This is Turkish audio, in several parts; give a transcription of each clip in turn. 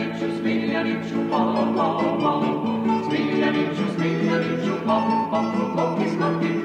Smiglianicciu, Smiglianicciu, pa, pa, pa, pa. Smiglianicciu, Smiglianicciu, pa, pa, pa, pa, pa, pa, pa, pa, pa,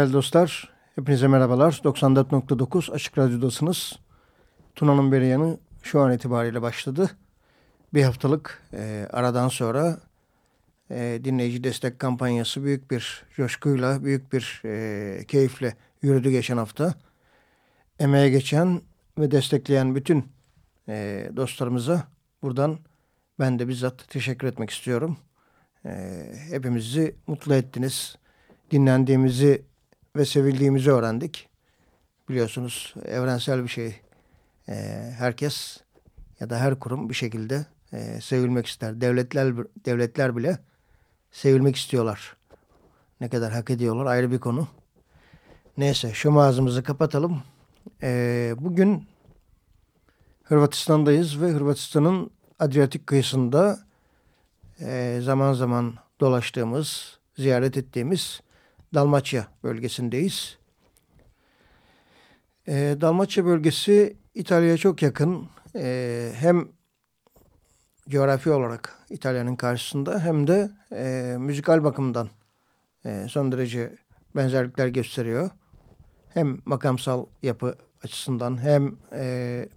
Değerli dostlar, hepinize merhabalar. 94.9 Açık Radyo'dasınız. Tuna'nın beri yanı şu an itibariyle başladı. Bir haftalık e, aradan sonra e, dinleyici destek kampanyası büyük bir coşkuyla, büyük bir e, keyifle yürüdü geçen hafta. Emeğe geçen ve destekleyen bütün e, dostlarımıza buradan ben de bizzat teşekkür etmek istiyorum. E, hepimizi mutlu ettiniz. Dinlendiğimizi ve sevildiğimizi öğrendik. Biliyorsunuz evrensel bir şey. E, herkes ya da her kurum bir şekilde e, sevilmek ister. Devletler devletler bile sevilmek istiyorlar. Ne kadar hak ediyorlar ayrı bir konu. Neyse şu ağzımızı kapatalım. E, bugün Hırvatistan'dayız ve Hırvatistan'ın Adriyatik kıyısında e, zaman zaman dolaştığımız, ziyaret ettiğimiz Dalmaçya bölgesindeyiz. E, Dalmaçya bölgesi İtalya'ya çok yakın. E, hem coğrafi olarak İtalya'nın karşısında hem de e, müzikal bakımdan e, son derece benzerlikler gösteriyor. Hem makamsal yapı açısından hem e,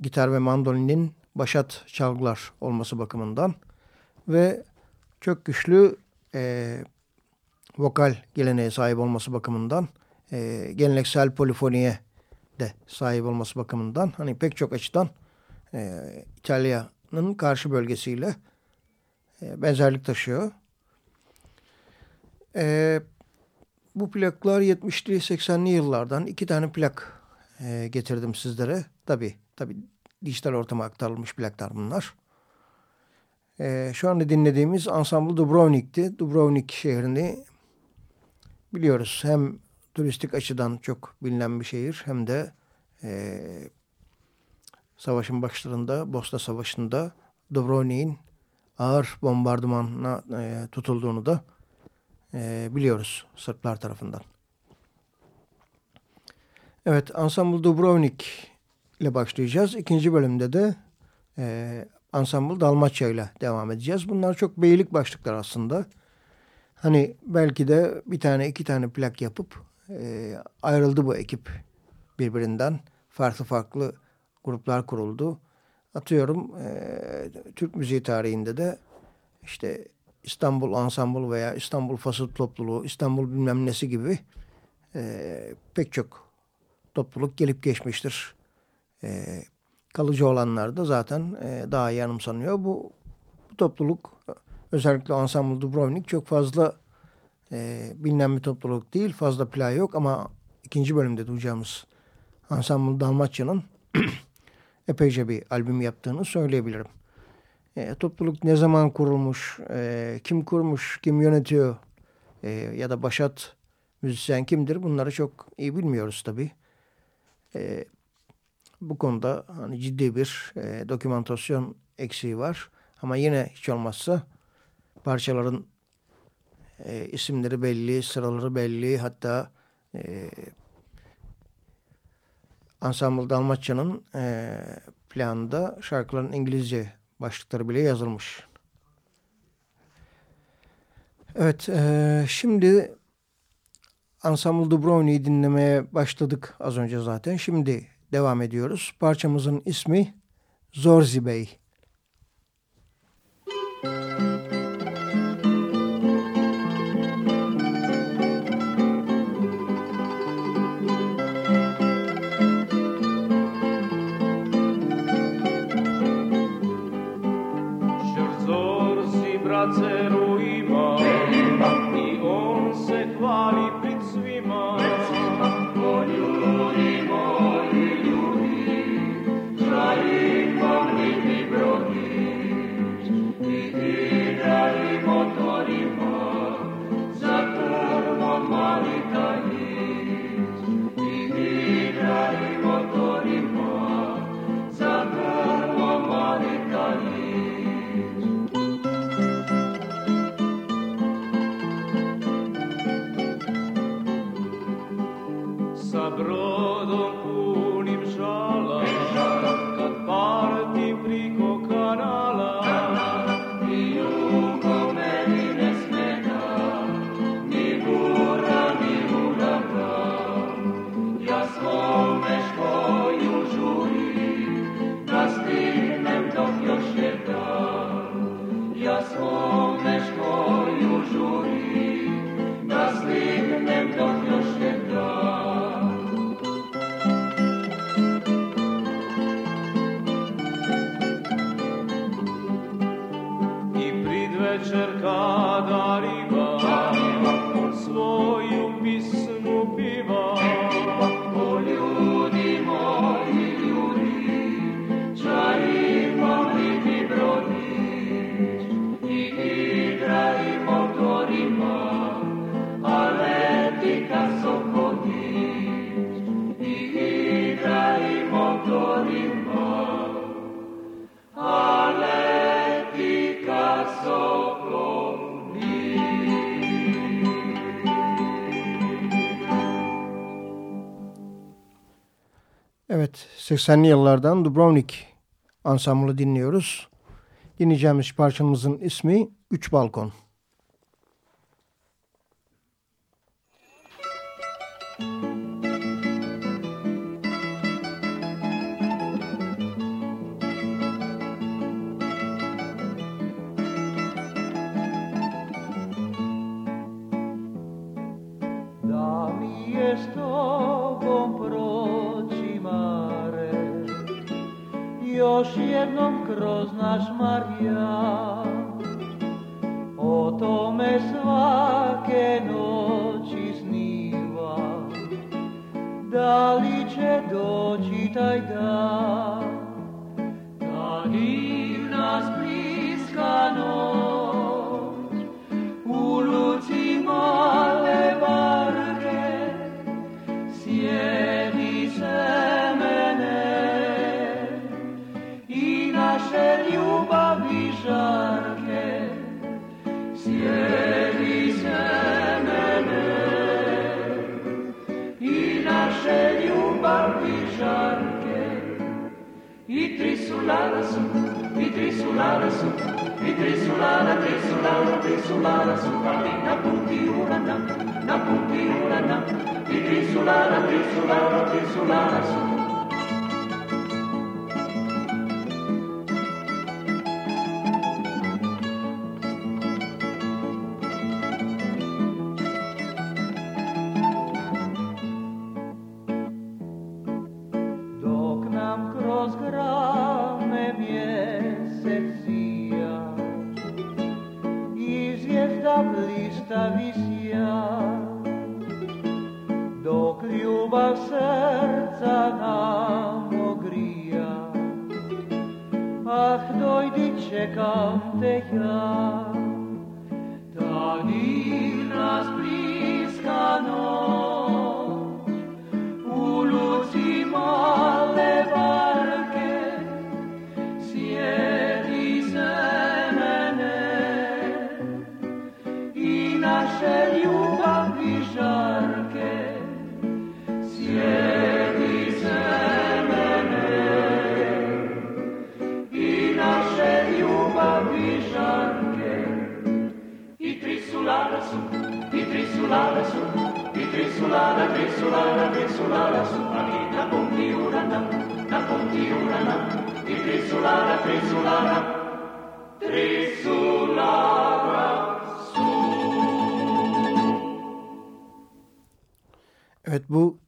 gitar ve mandolinin başat çalgılar olması bakımından ve çok güçlü e, vokal geleneğe sahip olması bakımından e, geleneksel polifoniye de sahip olması bakımından hani pek çok açıdan e, İtalya'nın karşı bölgesiyle e, benzerlik taşıyor. E, bu plaklar 70'li 80'li yıllardan iki tane plak e, getirdim sizlere. Tabi tabi dijital ortama aktarılmış plaklar bunlar. E, şu anda dinlediğimiz ansambl Dubrovnik'ti. Dubrovnik şehrini biliyoruz. Hem turistik açıdan çok bilinen bir şehir hem de e, savaşın başlarında Bosna Savaşı'nda Dubrovnik'in ağır bombardımana e, tutulduğunu da e, biliyoruz Sırplar tarafından. Evet, Ensemble Dubrovnik ile başlayacağız. İkinci bölümde de e, Ensemble Dalmaçya ile devam edeceğiz. Bunlar çok beylik başlıklar aslında. Hani belki de bir tane iki tane plak yapıp e, ayrıldı bu ekip birbirinden. Farklı farklı gruplar kuruldu. Atıyorum e, Türk müziği tarihinde de işte İstanbul Ensemble veya İstanbul Fasıl Topluluğu, İstanbul bilmem nesi gibi e, pek çok topluluk gelip geçmiştir. E, kalıcı olanlar da zaten e, daha iyi anımsanıyor. Bu, bu topluluk özellikle Ensemble Dubrovnik çok fazla e, bilinen bir topluluk değil. Fazla play yok ama ikinci bölümde duyacağımız Ensemble Dalmaçya'nın epeyce bir albüm yaptığını söyleyebilirim. E, topluluk ne zaman kurulmuş, e, kim kurmuş, kim yönetiyor e, ya da başat müzisyen kimdir bunları çok iyi bilmiyoruz tabii. E, bu konuda hani ciddi bir e, dokümantasyon eksiği var. Ama yine hiç olmazsa parçaların e, isimleri belli, sıraları belli. Hatta e, Ensemble Dalmaçya'nın e, planında şarkıların İngilizce başlıkları bile yazılmış. Evet, e, şimdi Ensemble Dubrovnik'i dinlemeye başladık az önce zaten. Şimdi devam ediyoruz. Parçamızın ismi Zorzi Bey. 80'li yıllardan Dubrovnik ansamblı dinliyoruz. Dinleyeceğimiz parçamızın ismi Üç Balkon. Naš Marija. O tome svake noći sniva, da li će doći taj scegli un barbican che i su, i trisulana su, i trisulana, trisulana, trisulana su, cammina punti una na, na punti una na, i trisulana, trisulana, trisulana su.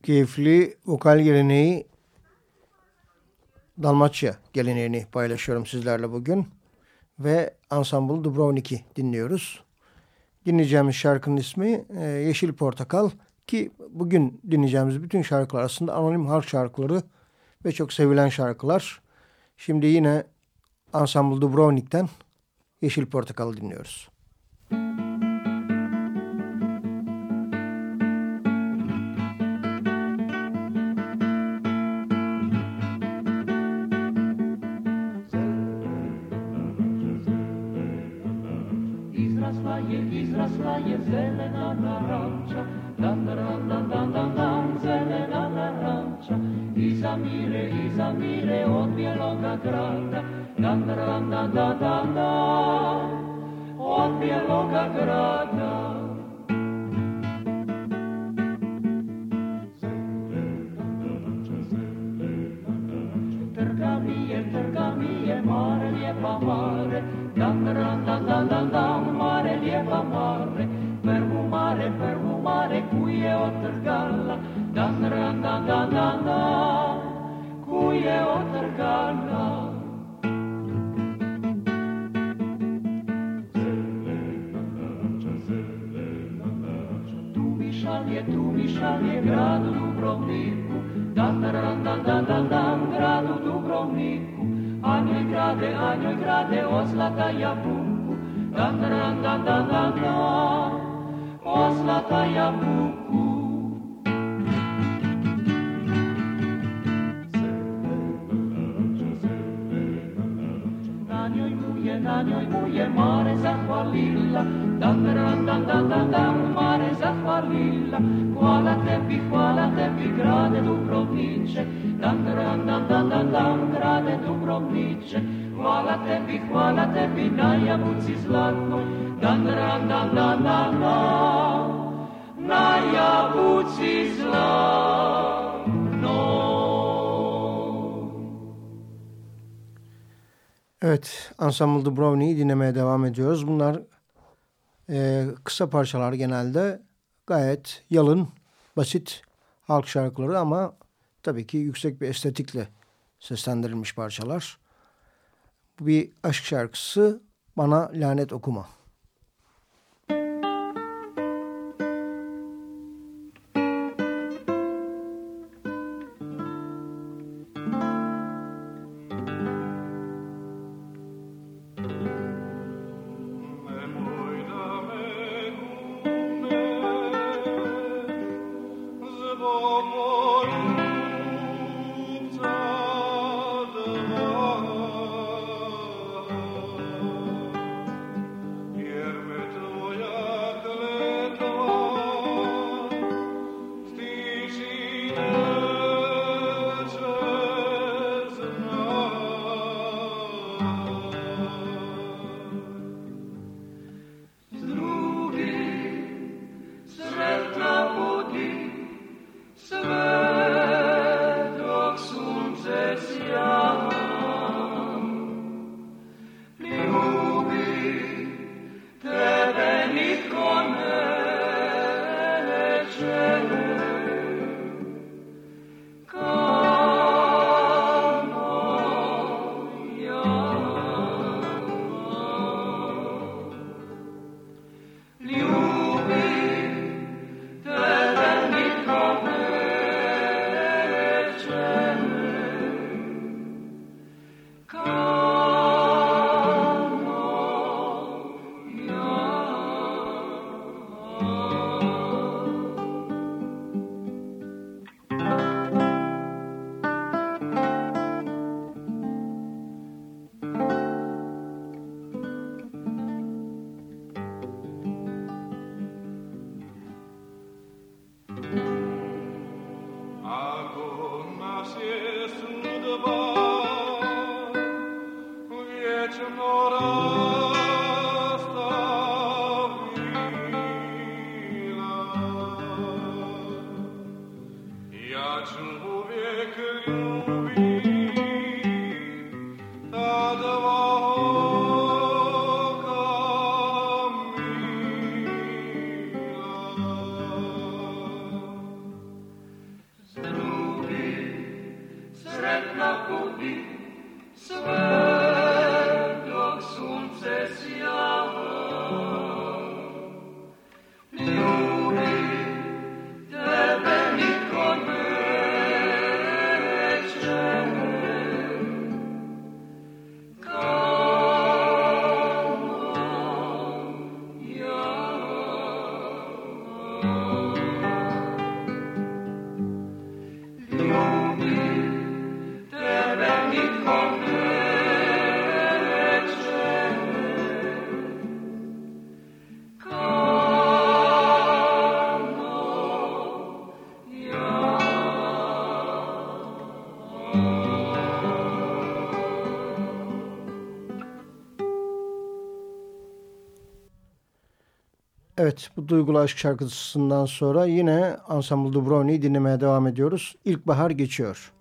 Keyifli vokal geleneği Dalmaçya geleneğini paylaşıyorum sizlerle bugün. Ve Ensemble Dubrovnik'i dinliyoruz. Dinleyeceğimiz şarkının ismi e, Yeşil Portakal ki bugün dinleyeceğimiz bütün şarkılar aslında anonim halk şarkıları ve çok sevilen şarkılar. Şimdi yine Ensemble Dubrovnik'ten Yeşil Portakal dinliyoruz. Tebi, hvala tebi na jabuci zlatnoj, dan dan dan dan dan dan, na jabuci zlatnoj. Evet, Ensemble Dubrovnik'i dinlemeye devam ediyoruz. Bunlar e, kısa parçalar genelde gayet yalın, basit halk şarkıları ama tabii ki yüksek bir estetikle seslendirilmiş parçalar. Bir aşk şarkısı Bana Lanet Okuma. Evet bu Duygulu Aşk şarkısından sonra yine Ensemble Dubrovnik'i dinlemeye devam ediyoruz. İlkbahar geçiyor.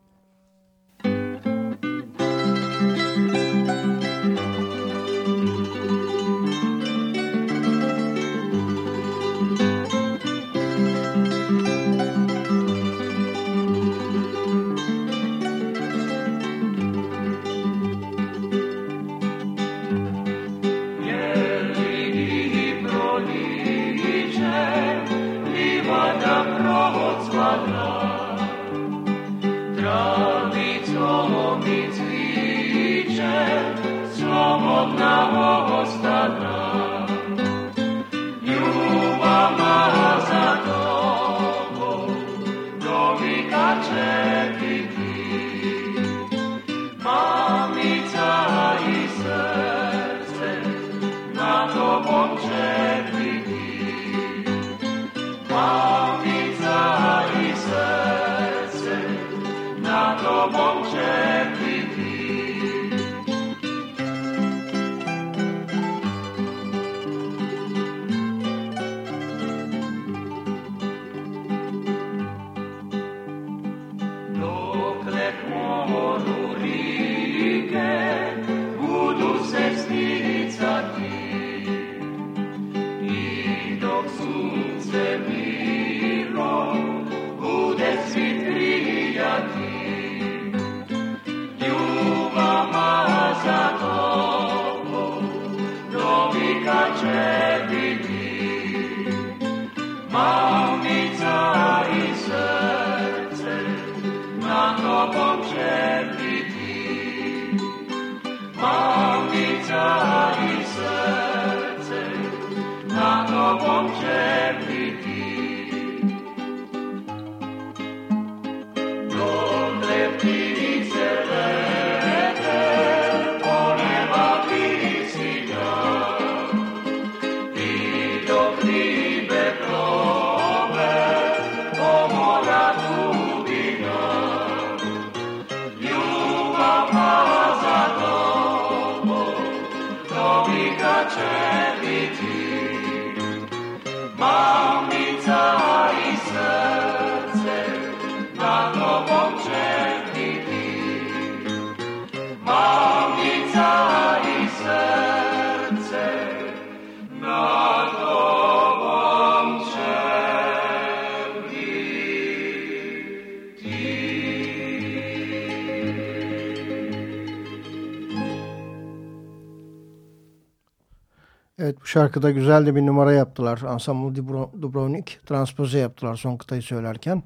Evet bu şarkıda güzel de bir numara yaptılar. Ensemble Dubrovnik transpoze yaptılar son kıtayı söylerken.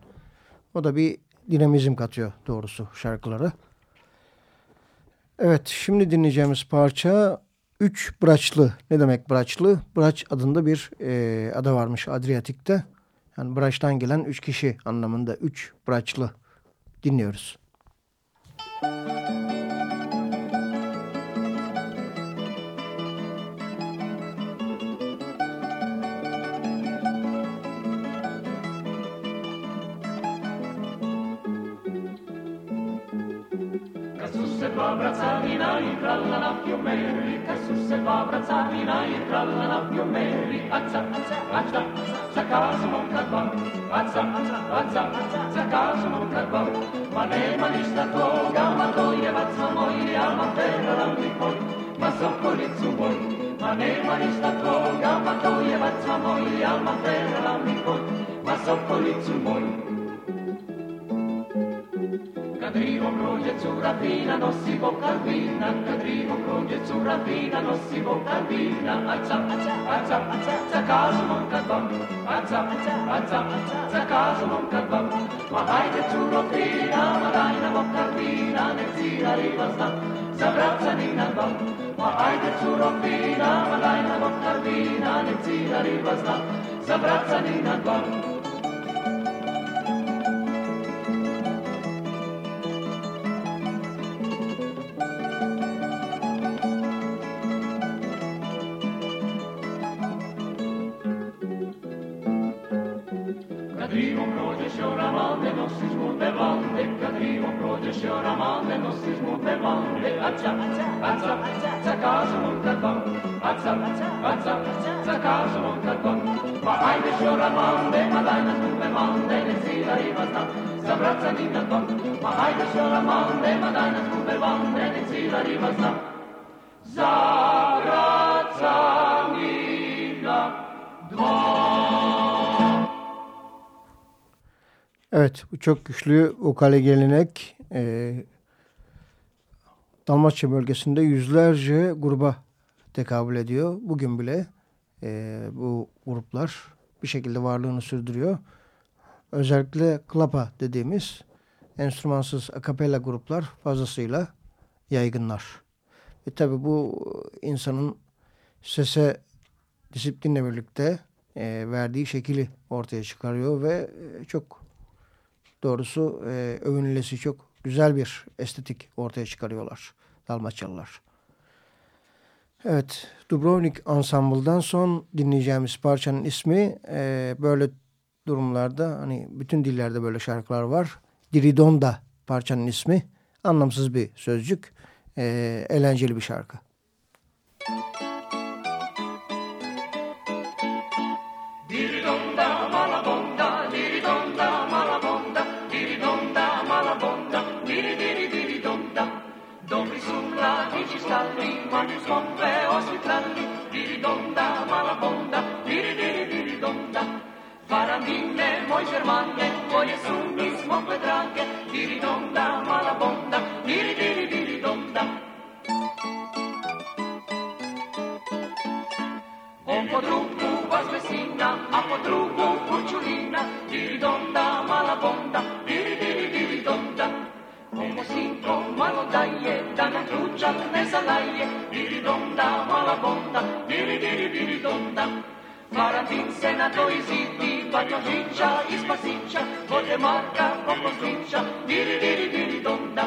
O da bir dinamizm katıyor doğrusu şarkıları. Evet şimdi dinleyeceğimiz parça Üç Braçlı. Ne demek Braçlı? Braç adında bir e, ada varmış Adriyatik'te. Yani Braç'tan gelen üç kişi anlamında Üç Braçlı dinliyoruz. Müzik отца, вина и тралала, you marry отца, отца, заказом он как вам, отца, отца, заказом он как вам. Мане маништа то, гамато е отца мой, я матера нам приход, масов полицу бой. Мане маништа то, гамато е отца мой, я матера нам приход, масов полицу бой kadrivom prođe cura fina, nosimo kalvina, kadrivom prođe cura fina, nosimo kalvina, aca, aca, aca, aca, za kažem vam kad vam, aca, aca, aca, za kažem vam kad vam, ma hajde curo fina, ma daj nam vam kalvina, nek cira riba zna, za braca ni na dva, ma hajde curo fina, ma daj nam vam kalvina, nek cira riba zna, za braca ni na dva. Zurafina, ma dai una bocca calvina, ne zira rivasna, s'abbraccia in alba. Ramande, Madonna Sube Mande, ne Sila Rivasna, Sabrazza Nina Kon, Mahajde Shoramande, Madonna Sube Mande, ne Sila Rivasna, Zabrazza Nina Evet, bu çok güçlü vokale gelenek. Ee, Dalmaçya bölgesinde yüzlerce gruba tekabül ediyor. Bugün bile e, bu gruplar bir şekilde varlığını sürdürüyor. Özellikle klapa dediğimiz enstrümansız akapella gruplar fazlasıyla yaygınlar. Ve tabi bu insanın sese disiplinle birlikte e, verdiği şekili ortaya çıkarıyor ve e, çok doğrusu e, övünülesi çok güzel bir estetik ortaya çıkarıyorlar Dalmaçyalılar. Evet, Dubrovnik Ensemble'dan son dinleyeceğimiz parçanın ismi e, böyle durumlarda hani bütün dillerde böyle şarkılar var. Diridonda parçanın ismi anlamsız bir sözcük, e, eğlenceli bir şarkı. Farandine, длинная, мой Германия, Море сум и смог бы драке, Дири-дом-да, малабонда, Дири-дири-дири-дом-да. Он подругу возвысина, а подругу курчулина, Дири-дом-да, малабонда, Дири-дири-дири-дом-да. Он мусинко мало дае, да на кручах не залае, Дири-дом-да, малабонда, Дири-дири-дири-дом-да. Maratin, Senato, Isiti, Patio Ciccia, Ispasiccia, Potemarca, Poposticcia, Diri Diri Diri Donda.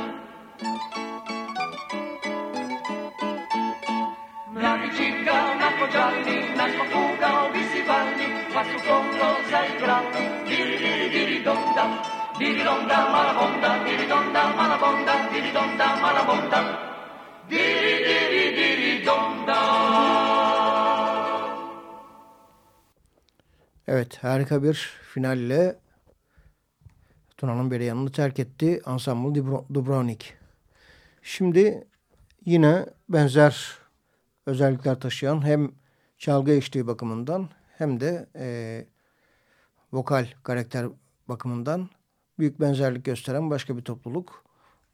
La ricicca, un arco gialli, nasco fuga, obissi balli, qua su fondo sei grandi, diri diri diri donda, diri donda malabonda, diri donda malabonda, diri donda malabonda, diri diri diri donda. Evet harika bir final ile Tuna'nın beri yanını terk etti Ensemble Dubrovnik. Şimdi yine benzer özellikler taşıyan hem çalgı eşliği bakımından hem de e, vokal karakter bakımından büyük benzerlik gösteren başka bir topluluk.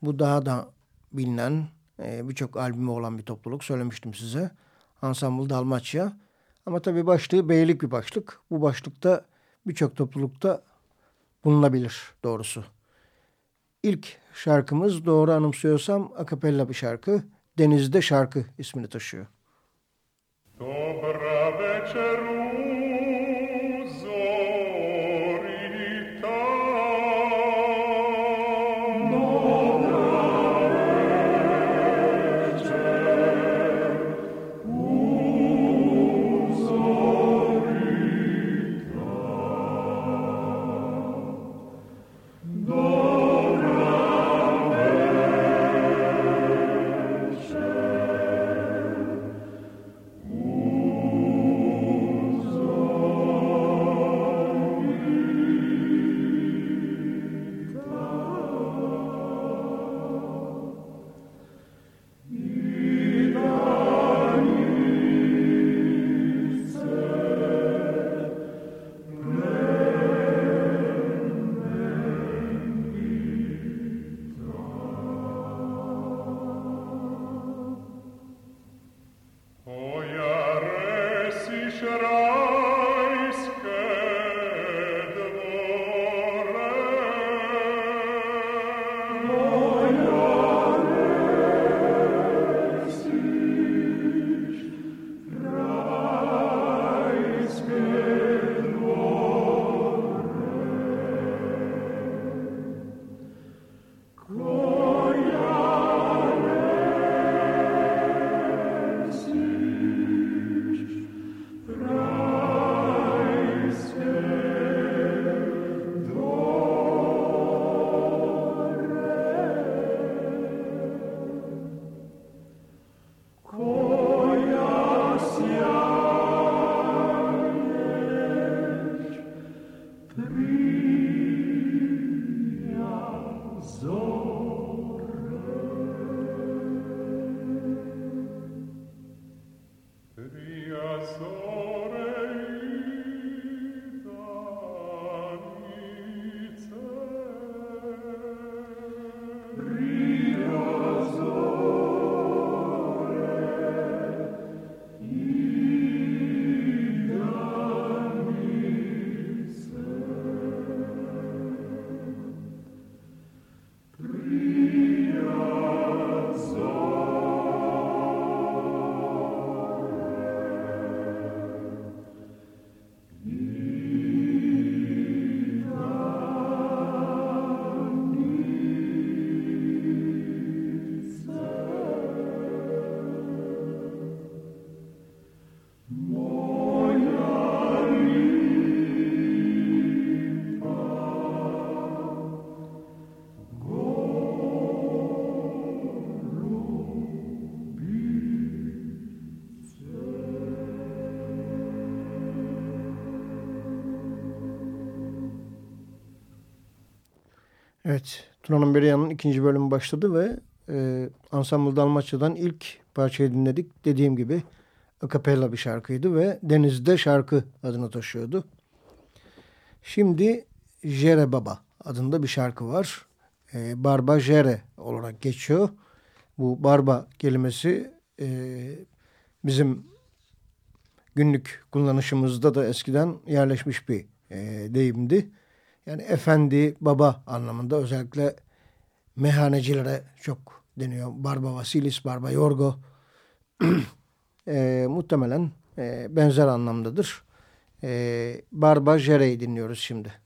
Bu daha da bilinen e, birçok albümü olan bir topluluk söylemiştim size. Ensemble Dalmaçya. Ama tabii başlığı beylik bir başlık. Bu başlıkta birçok toplulukta bulunabilir doğrusu. İlk şarkımız doğru anımsıyorsam akapella bir şarkı. Denizde Şarkı ismini taşıyor. Dobra večeru Evet, Tuna'nın Beriya'nın ikinci bölümü başladı ve e, Ensemble Dalmaçya'dan ilk parçayı dinledik. Dediğim gibi akapella bir şarkıydı ve Deniz'de şarkı adını taşıyordu. Şimdi Jere Baba adında bir şarkı var. E, Barba Jere olarak geçiyor. Bu barba kelimesi e, bizim günlük kullanışımızda da eskiden yerleşmiş bir e, deyimdi. Yani efendi, baba anlamında özellikle mehanecilere çok deniyor. Barba Vasilis, Barba Yorgo e, muhtemelen e, benzer anlamdadır. E, Barba Jere'yi dinliyoruz şimdi.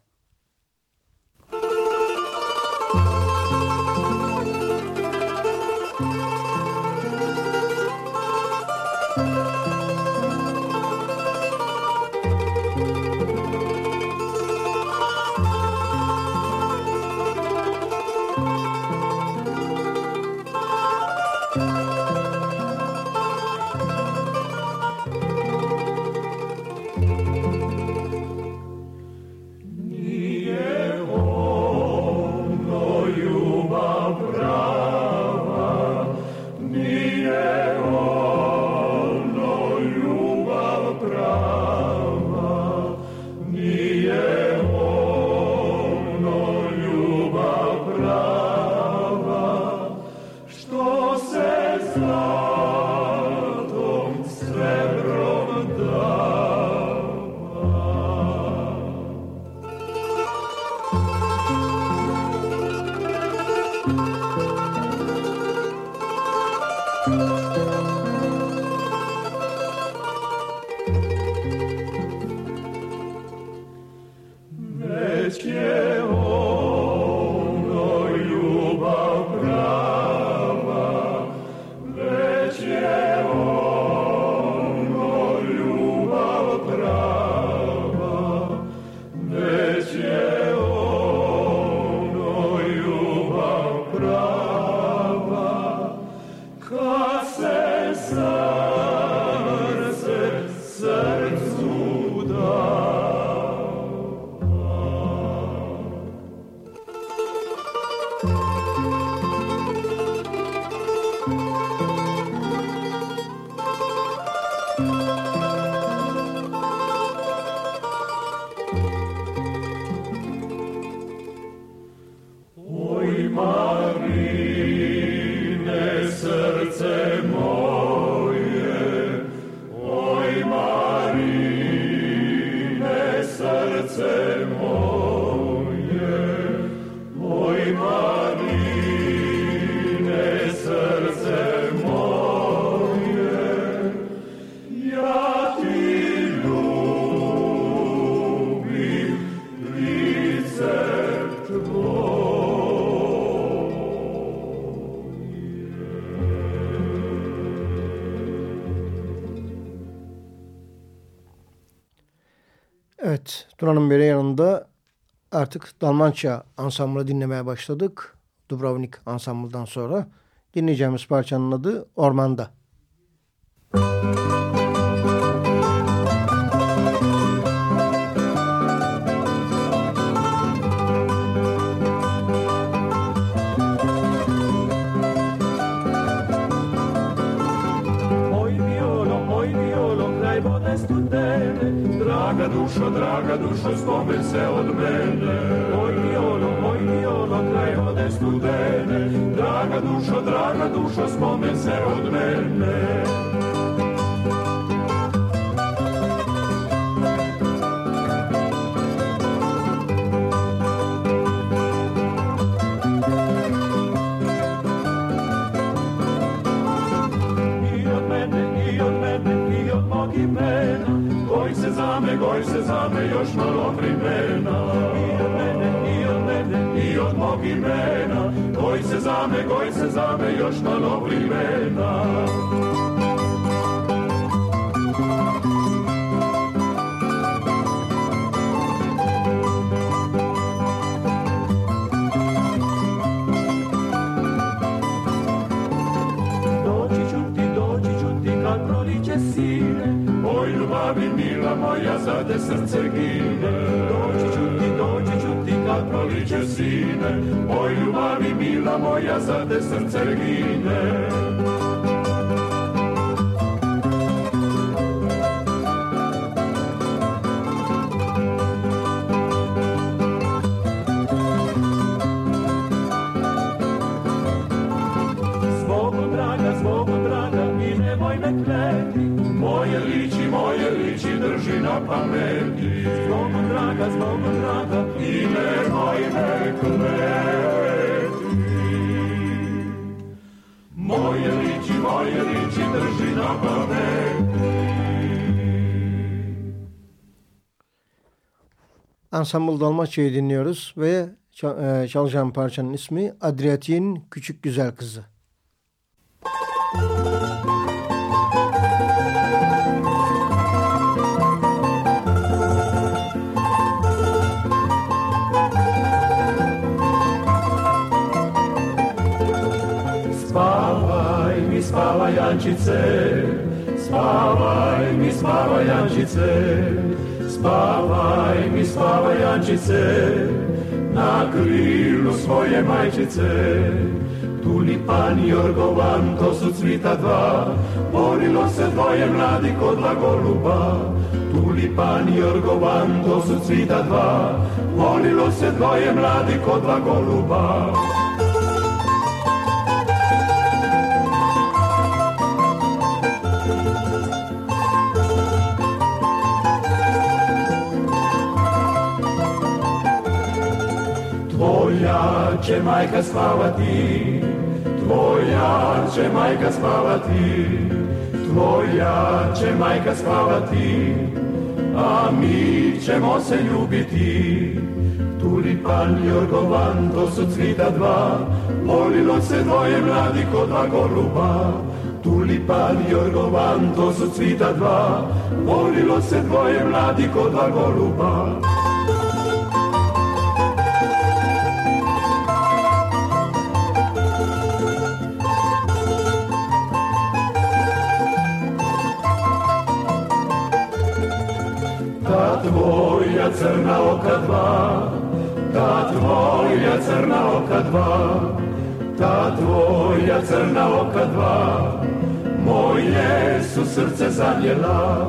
Tuna'nın beri yanında artık Dalmança ansamblı dinlemeye başladık. Dubrovnik ansamblıdan sonra. Dinleyeceğimiz parçanın adı Ormanda. Dušo, draga dušo, spomen se od mene. Moj violo, moj violo, kraj vode studene. Draga dušo, draga dušo, spomen se od mene. duša moja za te srce gine. Draga, zbogom draga i nemoj me kleti Moje liči, moje liči drži na pameti. Zbogom draga, zbogom draga i nemoj me kleti Moje liči, moje liči, drži na pameti. Ensemble Dalmaçya'yı dinliyoruz ve e, çalacağım parçanın ismi Adriatik'in Küçük Güzel Kızı. spawaj Ančice, spawaj mi, spawaj Ančice, spawaj mi, spawaj Ančice, na krilu svoje majčice. Tulipan i orgovan, to su cvita dva, borilo se dvoje mladi kod dva goluba. Tulipan i orgovan, to su cvita dva, volilo se dvoje mladi kod dva goluba. Će majka spavati, tvoja će majka spavati, tvoja će majka spavati, a mi ćemo se ljubiti. Tulipan i orgovan, to su cvita dva, volilo se dvoje mladi kod dva goluba. Tulipan i orgovan, to su cvita dva, volilo se dvoje mladi kod dva goluba. Crna oka dva, ta tvoja crna oka dva, ta tvoja crna oka dva, moje su srce zanjela.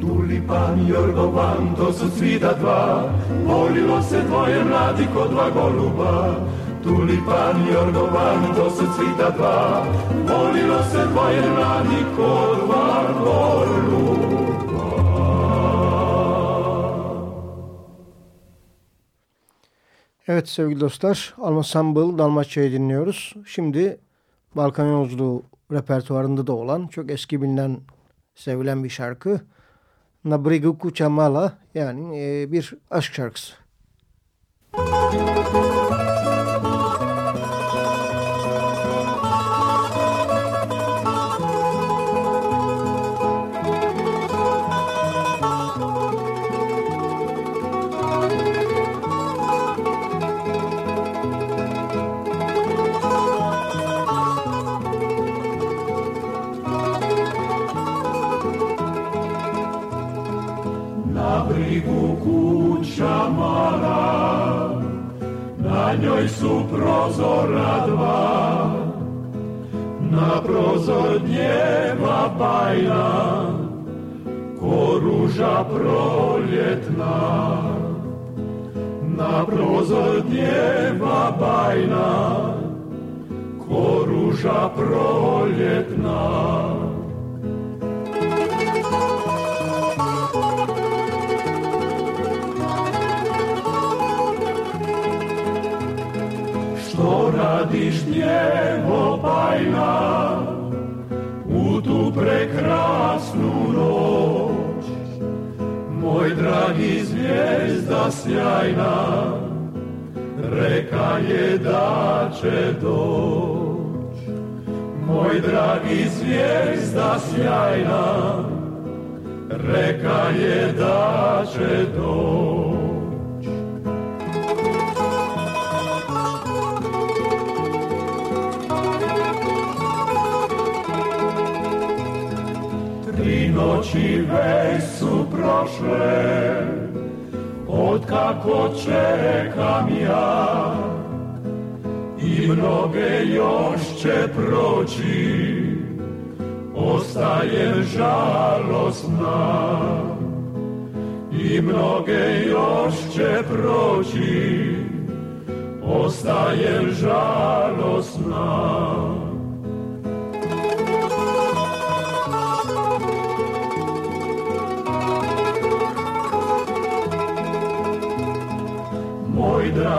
Tulipan, jorgovan, to su cvita dva, volilo se dvoje mladi kod dva goluba. Tulipan, jorgovan, to su cvita dva, volilo se dvoje mladi kod dva goluba. Evet sevgili dostlar, Ensemble Dalmaçya'yı dinliyoruz. Şimdi Balkan Yolculuğu repertuarında da olan çok eski bilinen, sevilen bir şarkı. Nabrigu Kucamala yani e, bir aşk şarkısı. Müzik ňoj sú prozora dva. Na prozor dneva bajna, koruža proletná. Na prozor dneva bajna, koruža proletná. jeho Pána, u tú prekrásnu noč. Môj drahý zviezda sňajna, reka je dáče doč. Môj drahý zviezda sňajna, reka je dáče doč. Doć. noći već su prošle, od kako čekam ja i mnoge još će proći ostajem žalosna i mnoge još će proći ostajem žalosna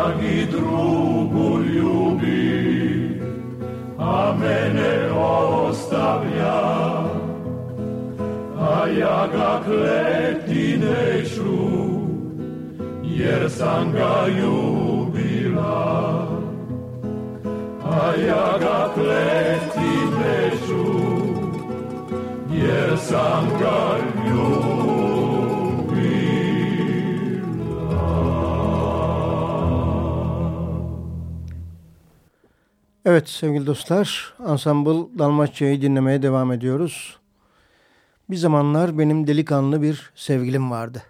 dragi drugu ljubi, a mene ostavlja, a ja ga kleti neću, jer sam ga ljubila. A ja ga kleti neću, jer sam ga Evet sevgili dostlar, Ensemble Dalmaçya'yı dinlemeye devam ediyoruz. Bir zamanlar benim delikanlı bir sevgilim vardı.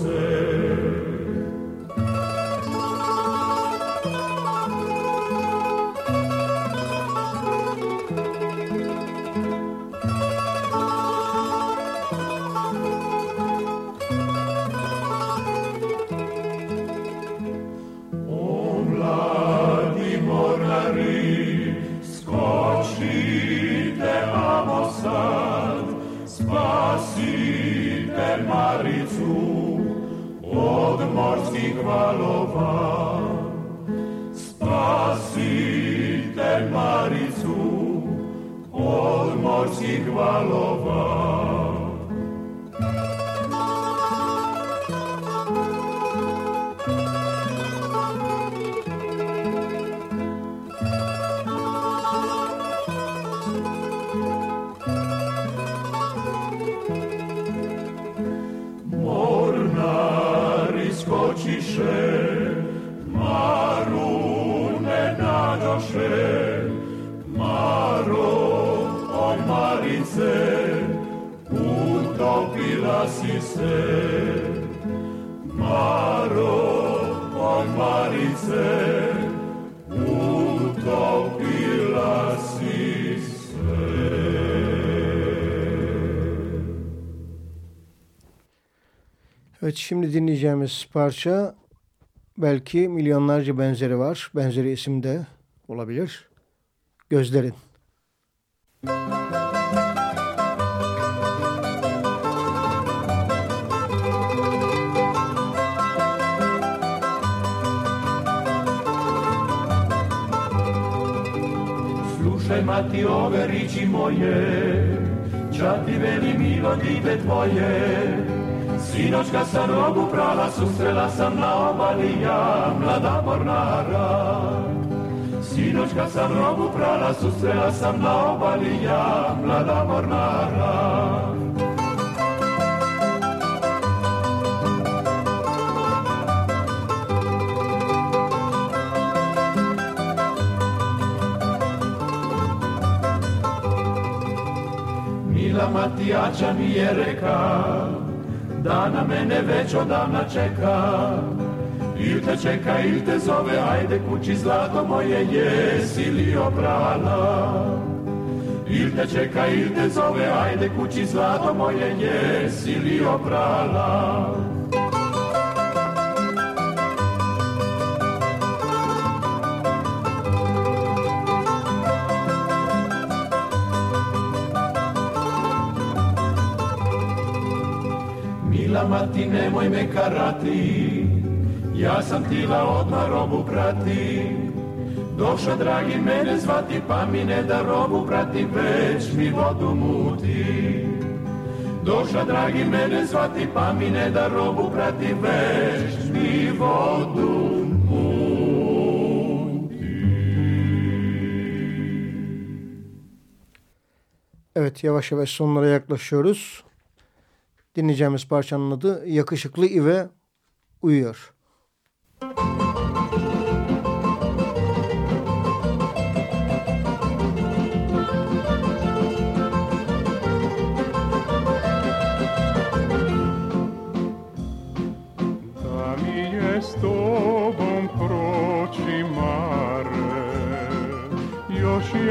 say. morskih valova. Spasite Maricu od morskih valova. Evet şimdi dinleyeceğimiz parça belki milyonlarca benzeri var. Benzeri isim de olabilir. Gözlerin. Slušaj mati ove riči moje, ča ti veli milo dite tvoje, Sinoć kad sam rogu prala, susrela sam na obali ja, mlada mornara. Sinoć kad sam rogu prala, susrela sam na obali ja, mlada mornara. Mila Matijača mi je rekao da na mene već odavna čeka Il te čeka, il te zove, ajde kući zlato moje, jesi li oprala? Il te čeka, il te zove, ajde kući zlato moje, jesi li oprala? Da mati, nemoj me karati, ja sam tila odmah robu prati. Doša dragi mene zvati, pa mi ne da robu prati, već mi vodu muti. Doša dragi mene zvati, pa mi ne da robu prati, već mi vodu Evet yavaş yavaş sonlara yaklaşıyoruz. Dinleyeceğimiz parçanın adı Yakışıklı İve Uyuyor.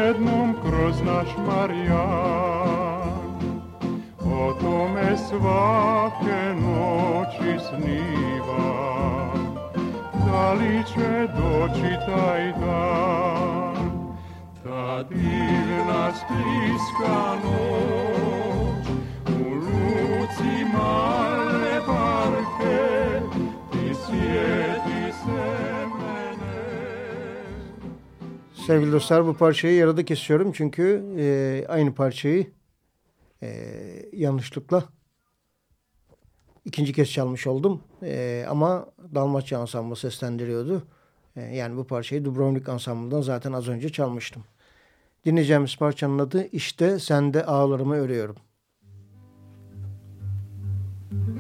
Jednom kroz naš Marijan. Tome svake noći snivam, da li će doći taj dan, ta divna spliska noć, u luci male barke, ti sjeti se. Sevgili dostlar bu parçayı yarıda kesiyorum çünkü e, aynı parçayı e, yanlışlıkla ikinci kez çalmış oldum. E, ama Dalmaçya Ansamblı seslendiriyordu. E, yani bu parçayı Dubrovnik Ansamblı'dan zaten az önce çalmıştım. Dinleyeceğimiz parçanın adı İşte Sende Ağlarımı Örüyorum. Vrati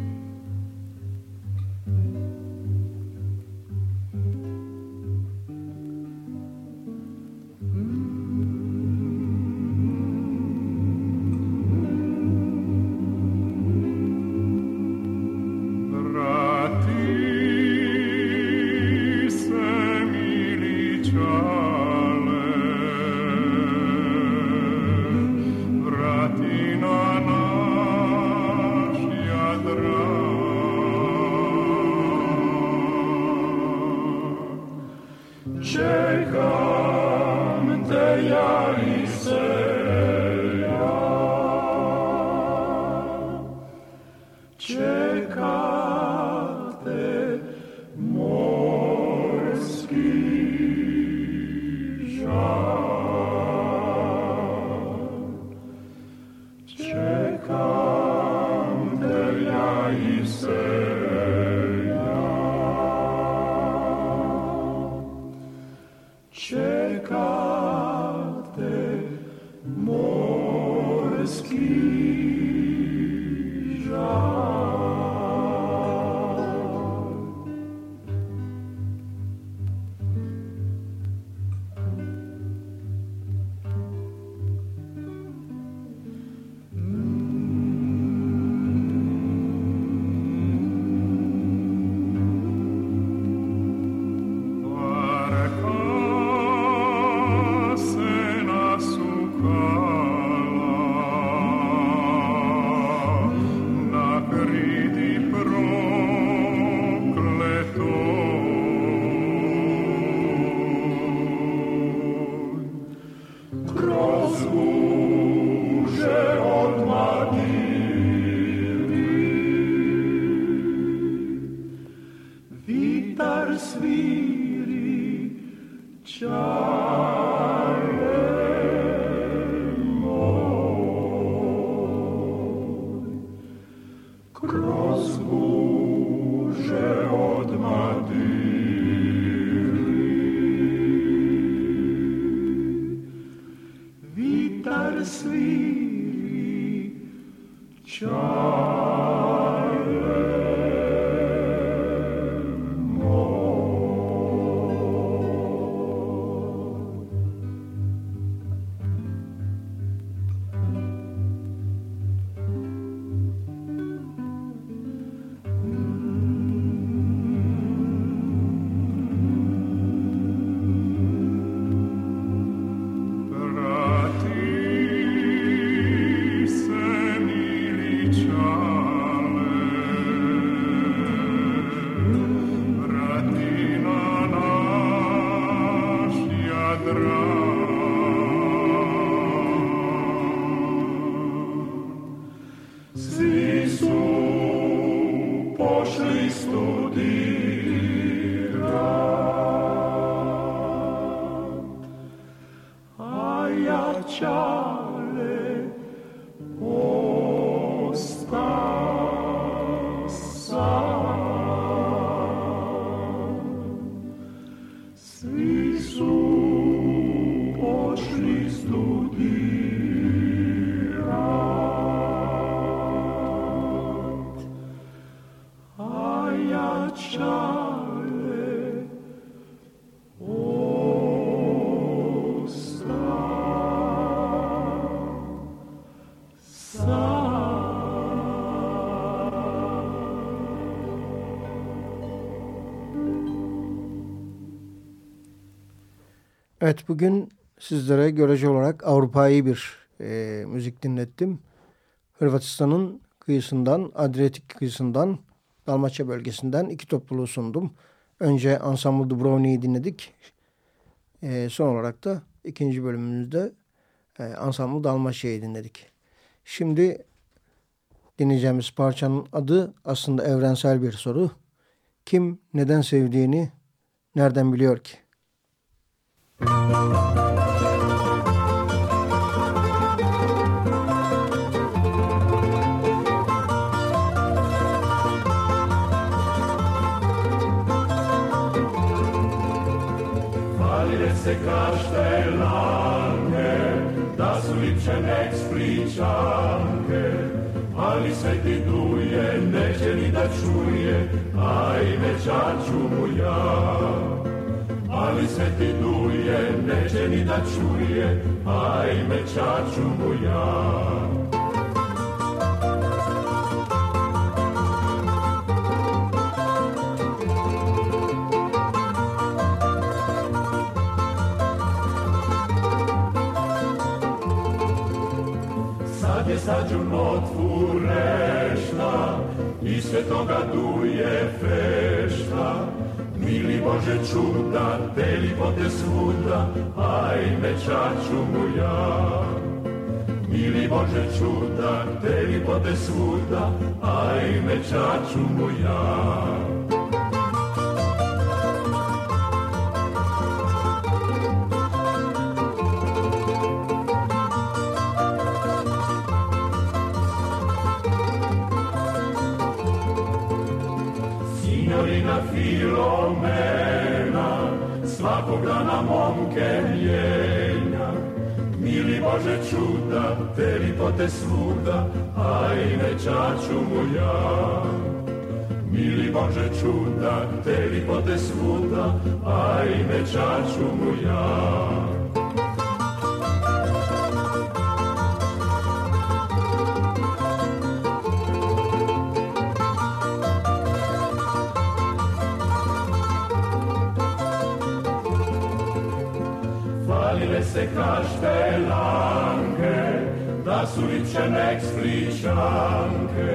Evet bugün sizlere görece olarak Avrupa'yı bir e, müzik dinlettim. Hırvatistan'ın kıyısından, Adriyatik kıyısından, Dalmaçya bölgesinden iki topluluğu sundum. Önce Ensemble Dubrovnik'i dinledik. E, son olarak da ikinci bölümümüzde e, Ensemble Dalmaçya'yı dinledik. Şimdi dinleyeceğimiz parçanın adı aslında evrensel bir soru. Kim neden sevdiğini nereden biliyor ki? se kaštelanke, da su ličene ekspličanke, ali se ti duje, neće ni da čuje, a i mu ja. Ali sveti duje, neće ni da čuje, ajme čaču mu ja. Sad je sađunotvorešna i sve toga duje fešta. Mili Bože čuda, te lipote svuda, ajme čaču mu ja. Mili Bože čuda, te lipote svuda, ajme čaču mu ja. Svakog dana momke mijenja. Mili Bože čuda, te lipote svuda, ajme čaču mu ja. Mili Bože čuda, te lipote svuda, ajme čaču mu ja. se caște lanche, da sulicce nexplicanche,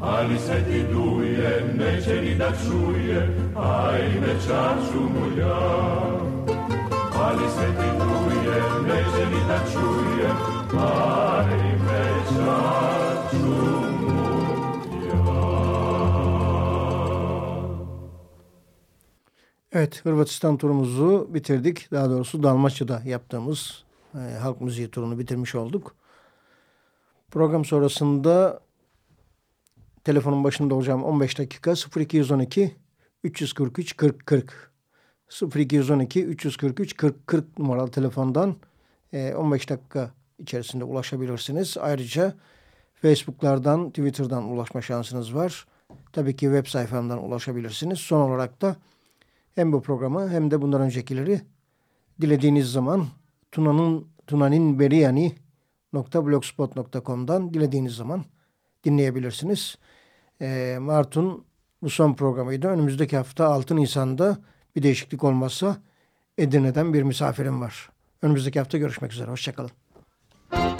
ali se ti duje, neće ni da čuje, a i ne čaču mu ja. Ali se ti duje, neće ni da čuje, a i ne čaču Evet Hırvatistan turumuzu bitirdik. Daha doğrusu Dalmaçya'da yaptığımız e, halk müziği turunu bitirmiş olduk. Program sonrasında telefonun başında olacağım 15 dakika 0212 343 40 40 0212 343 40 40 numaralı telefondan e, 15 dakika içerisinde ulaşabilirsiniz. Ayrıca Facebook'lardan, Twitter'dan ulaşma şansınız var. Tabii ki web sayfamdan ulaşabilirsiniz. Son olarak da hem bu programı hem de bundan öncekileri dilediğiniz zaman Tuna'nın tunaninberiyani.blogspot.com'dan dilediğiniz zaman dinleyebilirsiniz. E, Mart'un bu son programıydı. Önümüzdeki hafta 6 Nisan'da bir değişiklik olmazsa Edirne'den bir misafirim var. Önümüzdeki hafta görüşmek üzere. Hoşçakalın. Să